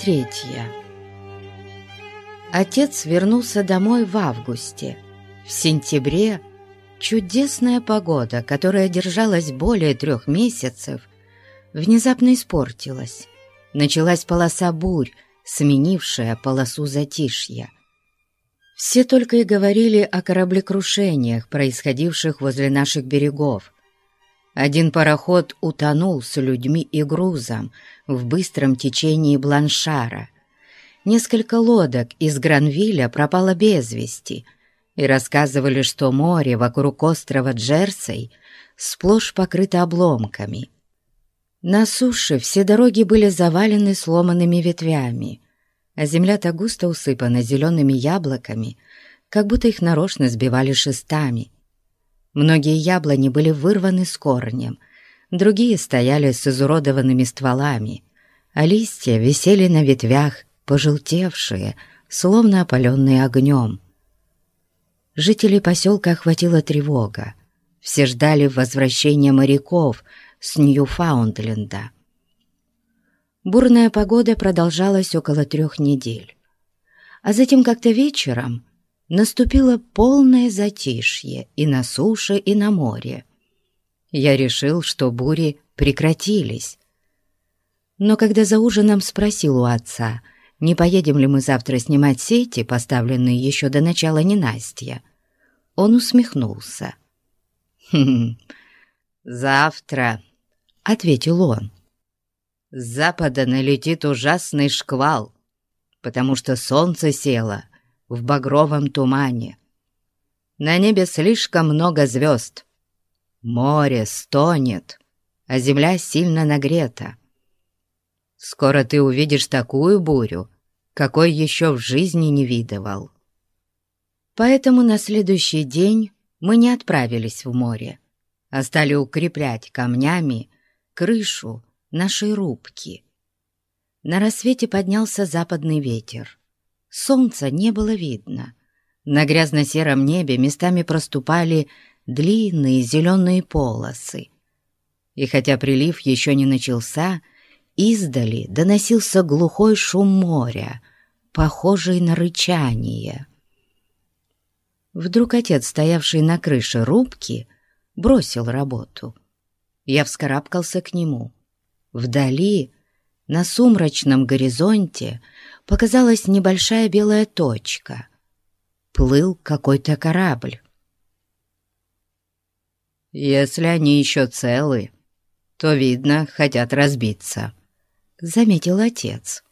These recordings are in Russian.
Глава третья Отец вернулся домой в августе. В сентябре чудесная погода, которая держалась более трех месяцев, внезапно испортилась. Началась полоса бурь, сменившая полосу затишья. Все только и говорили о кораблекрушениях, происходивших возле наших берегов. Один пароход утонул с людьми и грузом в быстром течении Бланшара. Несколько лодок из Гранвилля пропало без вести, и рассказывали, что море вокруг острова Джерсей сплошь покрыто обломками. На суше все дороги были завалены сломанными ветвями, а земля так густо усыпана зелеными яблоками, как будто их нарочно сбивали шестами — Многие яблони были вырваны с корнем, другие стояли с изуродованными стволами, а листья висели на ветвях, пожелтевшие, словно опаленные огнем. Жителей поселка охватила тревога. Все ждали возвращения моряков с Ньюфаундленда. Бурная погода продолжалась около трех недель. А затем как-то вечером наступило полное затишье и на суше, и на море. Я решил, что бури прекратились. Но когда за ужином спросил у отца, не поедем ли мы завтра снимать сети, поставленные еще до начала ненастья, он усмехнулся. «Хм, завтра», — ответил он, — «с запада налетит ужасный шквал, потому что солнце село в багровом тумане. На небе слишком много звезд. Море стонет, а земля сильно нагрета. Скоро ты увидишь такую бурю, какой еще в жизни не видывал. Поэтому на следующий день мы не отправились в море, а стали укреплять камнями крышу нашей рубки. На рассвете поднялся западный ветер. Солнца не было видно. На грязно-сером небе местами проступали длинные зеленые полосы. И хотя прилив еще не начался, издали доносился глухой шум моря, похожий на рычание. Вдруг отец, стоявший на крыше рубки, бросил работу. Я вскарабкался к нему. Вдали, на сумрачном горизонте, показалась небольшая белая точка. Плыл какой-то корабль. «Если они еще целы, то, видно, хотят разбиться», — заметил отец.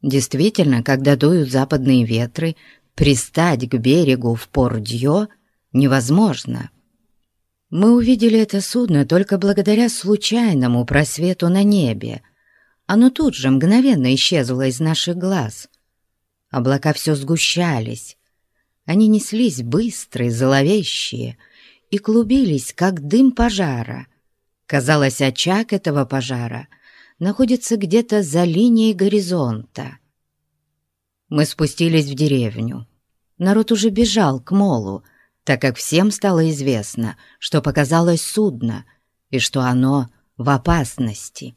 Действительно, когда дуют западные ветры, пристать к берегу в Пордьё невозможно. Мы увидели это судно только благодаря случайному просвету на небе — оно тут же мгновенно исчезло из наших глаз. Облака все сгущались. Они неслись быстрые, зловещие и клубились, как дым пожара. Казалось, очаг этого пожара находится где-то за линией горизонта. Мы спустились в деревню. Народ уже бежал к молу, так как всем стало известно, что показалось судно и что оно в опасности.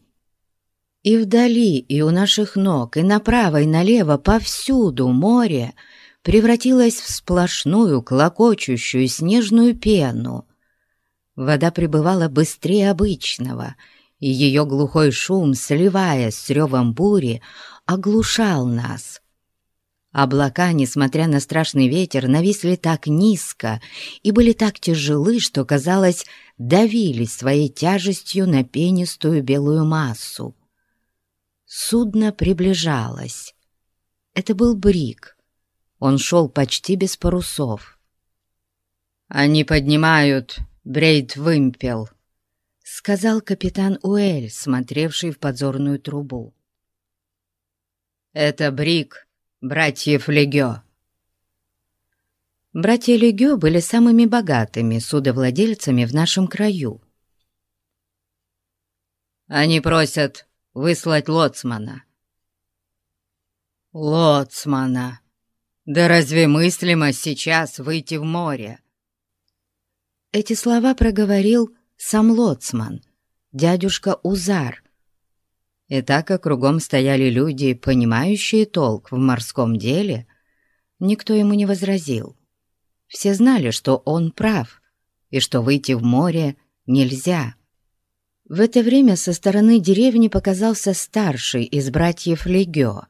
И вдали, и у наших ног, и направо, и налево, повсюду море превратилось в сплошную, клокочущую снежную пену. Вода пребывала быстрее обычного, и ее глухой шум, сливаясь с ревом бури, оглушал нас. Облака, несмотря на страшный ветер, нависли так низко и были так тяжелы, что, казалось, давили своей тяжестью на пенистую белую массу. Судно приближалось. Это был Брик. Он шел почти без парусов. «Они поднимают брейд-вымпел», — сказал капитан Уэль, смотревший в подзорную трубу. «Это Брик, братьев Легё». Братья Легё были самыми богатыми судовладельцами в нашем краю. «Они просят выслать лоцмана». «Лоцмана! Да разве мыслимо сейчас выйти в море?» Эти слова проговорил сам лоцман, дядюшка Узар. И так как кругом стояли люди, понимающие толк в морском деле, никто ему не возразил. Все знали, что он прав, и что выйти в море нельзя. В это время со стороны деревни показался старший из братьев Легё.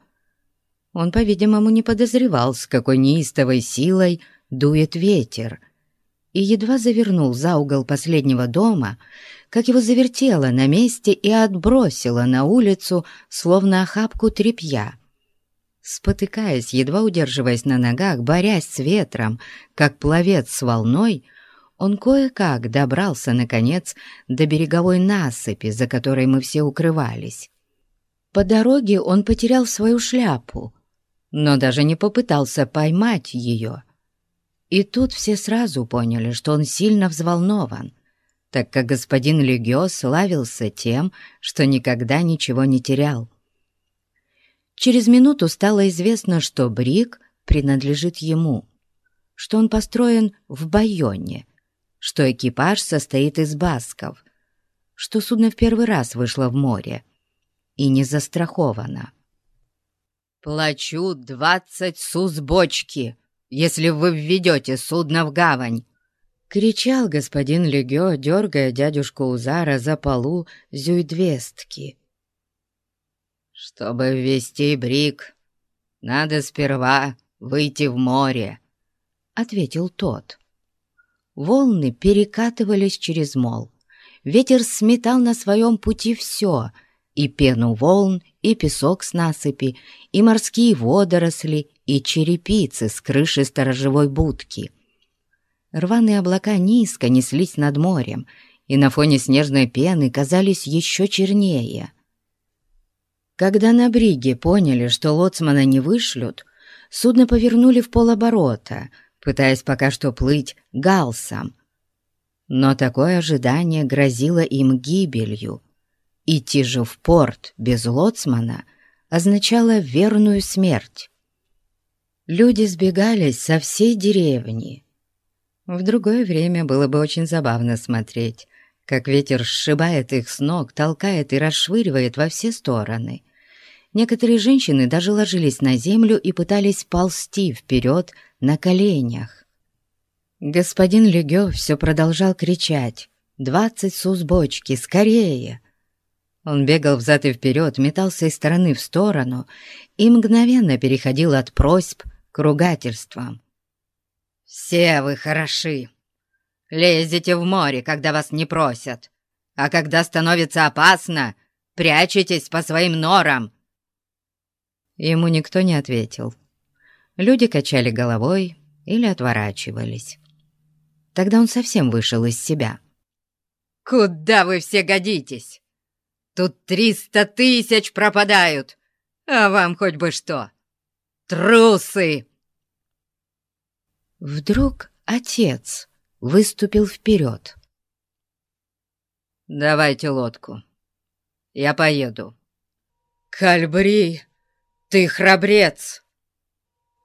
Он, по-видимому, не подозревал, с какой неистовой силой дует ветер, и едва завернул за угол последнего дома, как его завертело на месте и отбросило на улицу, словно охапку тряпья. Спотыкаясь, едва удерживаясь на ногах, борясь с ветром, как пловец с волной, он кое-как добрался, наконец, до береговой насыпи, за которой мы все укрывались. По дороге он потерял свою шляпу, но даже не попытался поймать ее. И тут все сразу поняли, что он сильно взволнован, так как господин Легио славился тем, что никогда ничего не терял. Через минуту стало известно, что Брик принадлежит ему, что он построен в Байоне, что экипаж состоит из басков, что судно в первый раз вышло в море и не застраховано. «Плачу двадцать сус бочки, если вы введете судно в гавань!» — кричал господин Легё, дергая дядюшку Узара за полу зюйдвестки. «Чтобы ввести брик, надо сперва выйти в море», — ответил тот. Волны перекатывались через мол. Ветер сметал на своем пути все — и пену волн, и песок с насыпи, и морские водоросли, и черепицы с крыши сторожевой будки. Рваные облака низко неслись над морем, и на фоне снежной пены казались еще чернее. Когда на бриге поняли, что лоцмана не вышлют, судно повернули в полоборота, пытаясь пока что плыть галсом. Но такое ожидание грозило им гибелью. Идти же в порт без лоцмана означало верную смерть. Люди сбегались со всей деревни. В другое время было бы очень забавно смотреть, как ветер сшибает их с ног, толкает и расшвыривает во все стороны. Некоторые женщины даже ложились на землю и пытались ползти вперед на коленях. Господин Легё все продолжал кричать «Двадцать сузбочки, скорее!» Он бегал взад и вперед, метался из стороны в сторону и мгновенно переходил от просьб к ругательствам. «Все вы хороши! Лезете в море, когда вас не просят, а когда становится опасно, прячетесь по своим норам!» Ему никто не ответил. Люди качали головой или отворачивались. Тогда он совсем вышел из себя. «Куда вы все годитесь? Тут триста тысяч пропадают, а вам хоть бы что! Трусы!» Вдруг отец выступил вперед. «Давайте лодку. Я поеду». «Кальбри, ты храбрец!»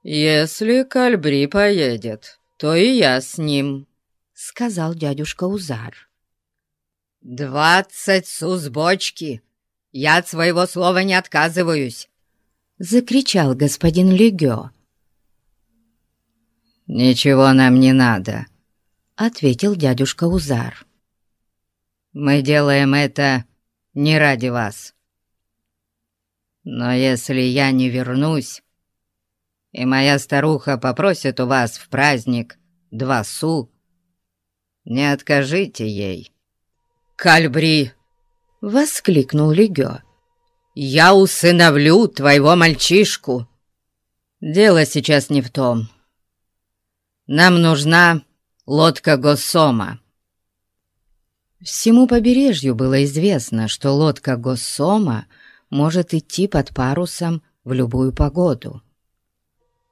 «Если Кальбри поедет, то и я с ним», — сказал дядюшка Узар. «Двадцать сузбочки! Я от своего слова не отказываюсь!» — закричал господин Легё. «Ничего нам не надо», — ответил дядюшка Узар. «Мы делаем это не ради вас. Но если я не вернусь, и моя старуха попросит у вас в праздник два су, не откажите ей». «Кальбри!» — воскликнул Легё. «Я усыновлю твоего мальчишку!» «Дело сейчас не в том. Нам нужна лодка Госсома». Всему побережью было известно, что лодка Госсома может идти под парусом в любую погоду.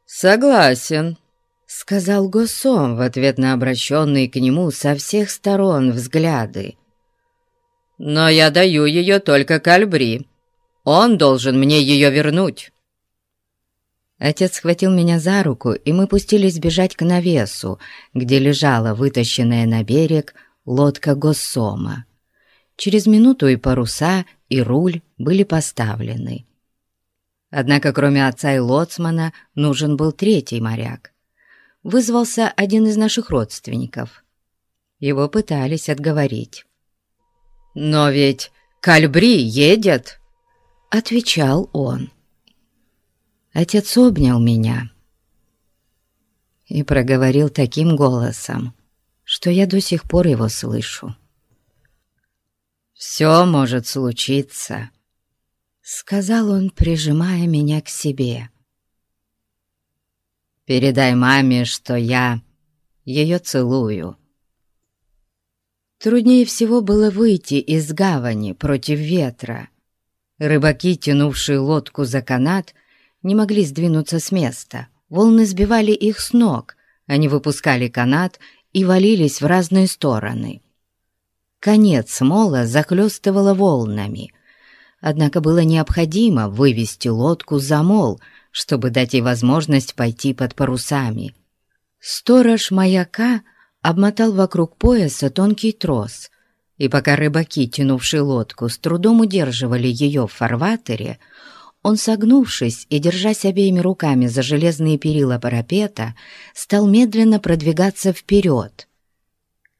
«Согласен», — сказал Госсом в ответ на обращенные к нему со всех сторон взгляды но я даю ее только Кальбри. Он должен мне ее вернуть». Отец схватил меня за руку, и мы пустились бежать к навесу, где лежала вытащенная на берег лодка Госсома. Через минуту и паруса и руль были поставлены. Однако кроме отца и лоцмана нужен был третий моряк. Вызвался один из наших родственников. Его пытались отговорить. «Но ведь Кальбри едет!» — отвечал он. Отец обнял меня и проговорил таким голосом, что я до сих пор его слышу. «Все может случиться», — сказал он, прижимая меня к себе. «Передай маме, что я ее целую». Труднее всего было выйти из гавани против ветра. Рыбаки, тянувшие лодку за канат, не могли сдвинуться с места. Волны сбивали их с ног, они выпускали канат и валились в разные стороны. Конец мола захлестывало волнами. Однако было необходимо вывести лодку за мол, чтобы дать ей возможность пойти под парусами. Сторож маяка обмотал вокруг пояса тонкий трос, и пока рыбаки, тянувшие лодку, с трудом удерживали ее в фарватере, он, согнувшись и держась обеими руками за железные перила парапета, стал медленно продвигаться вперед.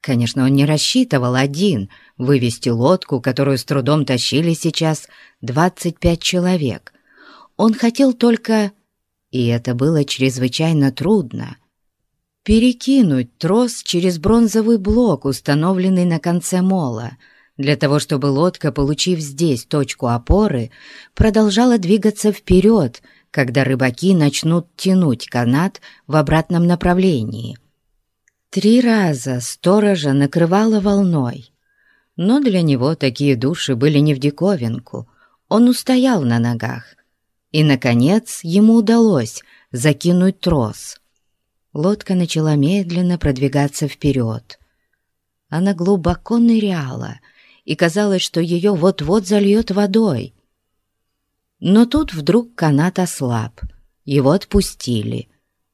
Конечно, он не рассчитывал один вывести лодку, которую с трудом тащили сейчас 25 человек. Он хотел только, и это было чрезвычайно трудно, перекинуть трос через бронзовый блок, установленный на конце мола, для того, чтобы лодка, получив здесь точку опоры, продолжала двигаться вперед, когда рыбаки начнут тянуть канат в обратном направлении. Три раза сторожа накрывало волной, но для него такие души были не в диковинку. Он устоял на ногах, и, наконец, ему удалось закинуть трос. Лодка начала медленно продвигаться вперед. Она глубоко ныряла, и казалось, что ее вот-вот зальет водой. Но тут вдруг канат ослаб, его отпустили,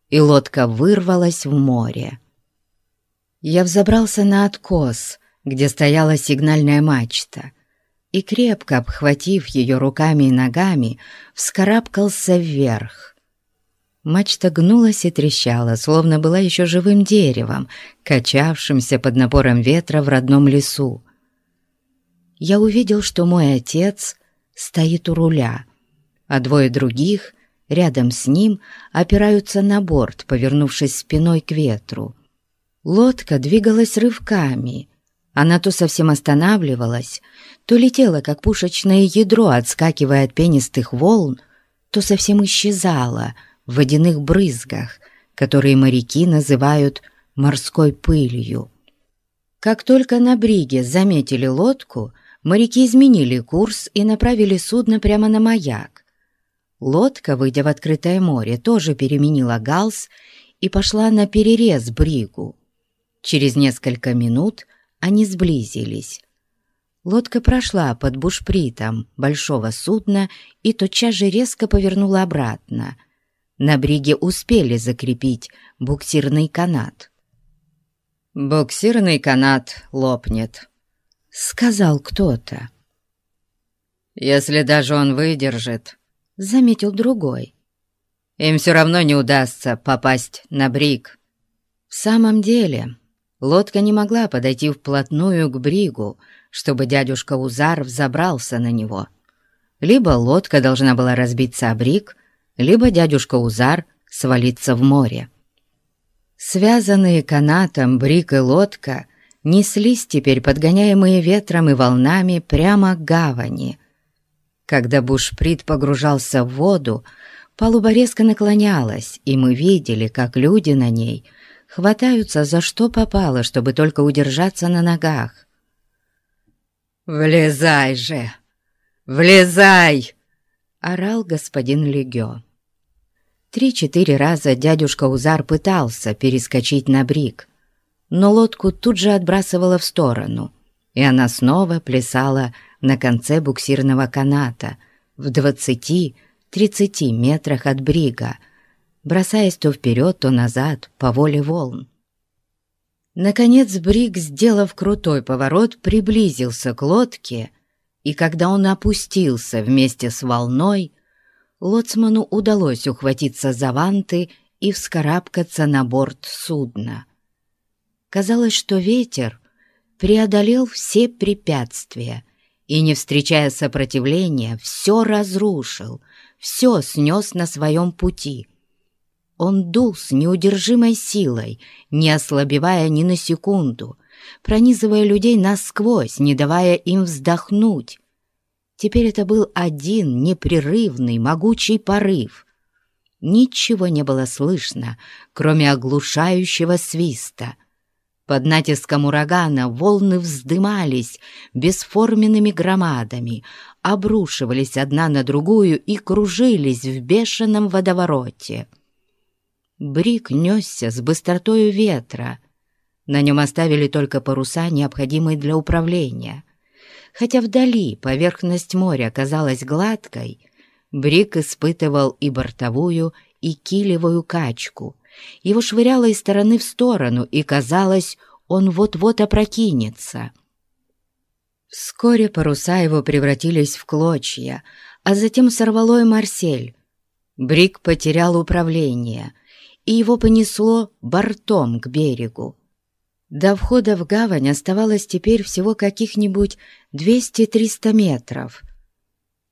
и лодка вырвалась в море. Я взобрался на откос, где стояла сигнальная мачта, и, крепко обхватив ее руками и ногами, вскарабкался вверх. Мачта гнулась и трещала, словно была еще живым деревом, качавшимся под напором ветра в родном лесу. Я увидел, что мой отец стоит у руля, а двое других рядом с ним опираются на борт, повернувшись спиной к ветру. Лодка двигалась рывками. Она то совсем останавливалась, то летела, как пушечное ядро, отскакивая от пенистых волн, то совсем исчезала в водяных брызгах, которые моряки называют морской пылью. Как только на бриге заметили лодку, моряки изменили курс и направили судно прямо на маяк. Лодка, выйдя в открытое море, тоже переменила галс и пошла на перерез бригу. Через несколько минут они сблизились. Лодка прошла под бушпритом большого судна и тотчас же резко повернула обратно. На бриге успели закрепить буксирный канат. «Буксирный канат лопнет», — сказал кто-то. «Если даже он выдержит», — заметил другой, — «им все равно не удастся попасть на бриг». В самом деле, Лодка не могла подойти вплотную к бригу, чтобы дядюшка Узар взобрался на него. Либо лодка должна была разбиться о бриг, либо дядюшка Узар свалиться в море. Связанные канатом бриг и лодка неслись теперь, подгоняемые ветром и волнами, прямо к гавани. Когда бушприт погружался в воду, палуба резко наклонялась, и мы видели, как люди на ней — хватаются за что попало, чтобы только удержаться на ногах. «Влезай же! Влезай!» — орал господин Легё. Три-четыре раза дядюшка Узар пытался перескочить на брик, но лодку тут же отбрасывала в сторону, и она снова плясала на конце буксирного каната в двадцати-тридцати метрах от брига, бросаясь то вперед, то назад по воле волн. Наконец Брик, сделав крутой поворот, приблизился к лодке и когда он опустился вместе с волной, лоцману удалось ухватиться за ванты и вскарабкаться на борт судна. Казалось, что ветер преодолел все препятствия и, не встречая сопротивления, все разрушил, все снес на своем пути. Он дул с неудержимой силой, не ослабевая ни на секунду, пронизывая людей насквозь, не давая им вздохнуть. Теперь это был один непрерывный, могучий порыв. Ничего не было слышно, кроме оглушающего свиста. Под натиском урагана волны вздымались бесформенными громадами, обрушивались одна на другую и кружились в бешеном водовороте. Брик несся с быстротою ветра — на нем оставили только паруса, необходимые для управления. Хотя вдали поверхность моря казалась гладкой, Брик испытывал и бортовую, и килевую качку. Его швыряло из стороны в сторону, и казалось, он вот-вот опрокинется. Вскоре паруса его превратились в клочья, а затем сорвало и Марсель. Брик потерял управление, и его понесло бортом к берегу. До входа в гавань оставалось теперь всего каких-нибудь 200-300 метров.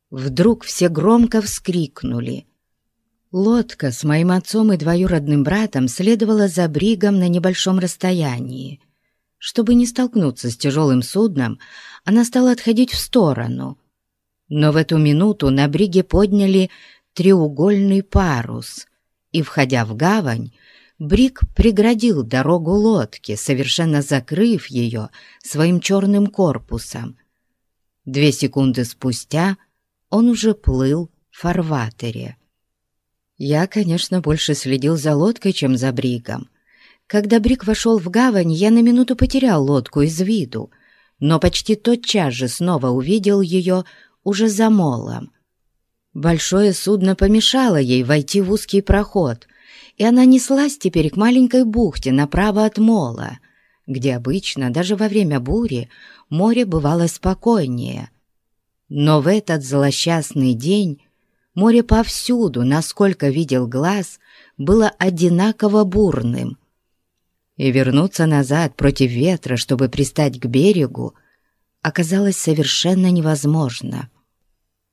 Вдруг все громко вскрикнули. Лодка с моим отцом и двоюродным братом следовала за бригом на небольшом расстоянии. Чтобы не столкнуться с тяжелым судном, она стала отходить в сторону. Но в эту минуту на бриге подняли треугольный парус, и, входя в гавань, Брик преградил дорогу лодке, совершенно закрыв ее своим черным корпусом. Две секунды спустя он уже плыл в фарватере. Я, конечно, больше следил за лодкой, чем за Бриком. Когда Брик вошел в гавань, я на минуту потерял лодку из виду, но почти тотчас же снова увидел ее уже за молом. Большое судно помешало ей войти в узкий проход — и она неслась теперь к маленькой бухте направо от мола, где обычно, даже во время бури, море бывало спокойнее. Но в этот злосчастный день море повсюду, насколько видел глаз, было одинаково бурным. И вернуться назад против ветра, чтобы пристать к берегу, оказалось совершенно невозможно.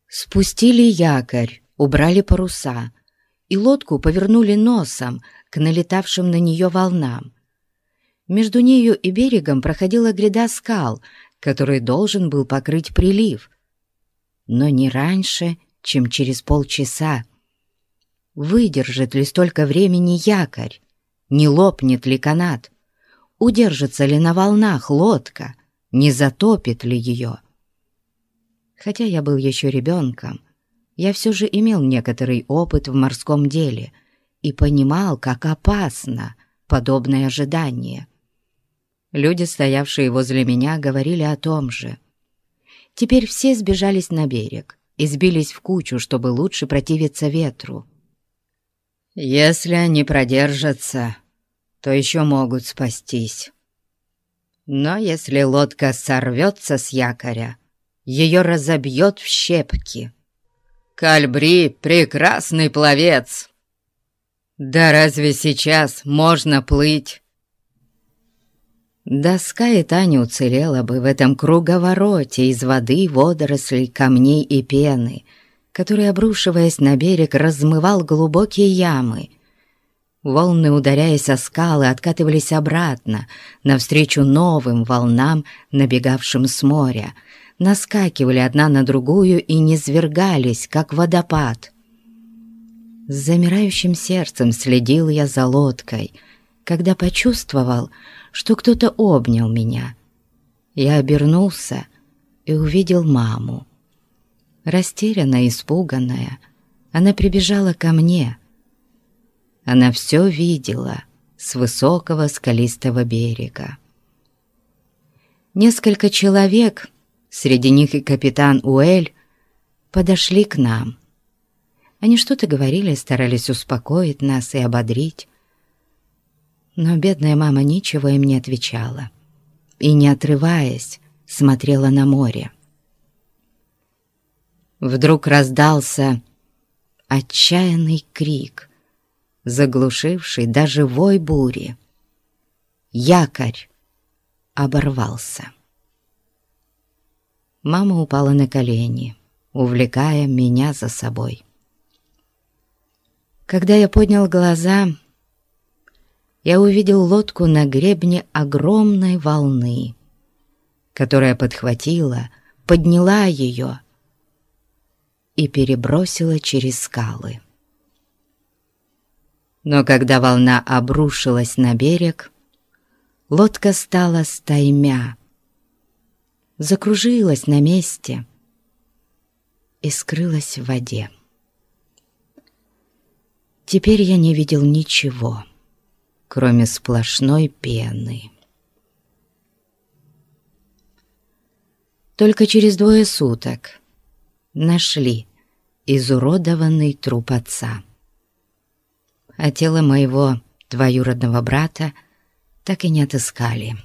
Спустили якорь, убрали паруса — и лодку повернули носом к налетавшим на нее волнам. Между нею и берегом проходила гряда скал, который должен был покрыть прилив, но не раньше, чем через полчаса. Выдержит ли столько времени якорь? Не лопнет ли канат? Удержится ли на волнах лодка? Не затопит ли ее? Хотя я был еще ребенком, я все же имел некоторый опыт в морском деле и понимал, как опасно подобное ожидание. Люди, стоявшие возле меня, говорили о том же. Теперь все сбежались на берег и сбились в кучу, чтобы лучше противиться ветру. «Если они продержатся, то еще могут спастись. Но если лодка сорвется с якоря, ее разобьет в щепки». Кальбри — прекрасный пловец. Да разве сейчас можно плыть? Доска и Таня уцелела бы в этом круговороте из воды, водорослей, камней и пены, который, обрушиваясь на берег, размывал глубокие ямы. Волны, ударяясь о скалы, откатывались обратно, навстречу новым волнам, набегавшим с моря — наскакивали одна на другую и низвергались, как водопад. С замирающим сердцем следил я за лодкой, когда почувствовал, что кто-то обнял меня. Я обернулся и увидел маму. Растерянная, испуганная, она прибежала ко мне. Она все видела с высокого скалистого берега. Несколько человек среди них и капитан Уэль, подошли к нам. Они что-то говорили, старались успокоить нас и ободрить. Но бедная мама ничего им не отвечала и, не отрываясь, смотрела на море. вдруг раздался отчаянный крик, заглушивший даже вой бури. Якорь оборвался. Мама упала на колени, увлекая меня за собой. Когда я поднял глаза, я увидел лодку на гребне огромной волны, которая подхватила, подняла ее и перебросила через скалы. Но когда волна обрушилась на берег, лодка стала стаймя, закружилась на месте и скрылась в воде. Теперь я не видел ничего кроме сплошной пены. Только через двое суток нашли изуродованный труп отца. А тело моего двоюродного брата так и не отыскали.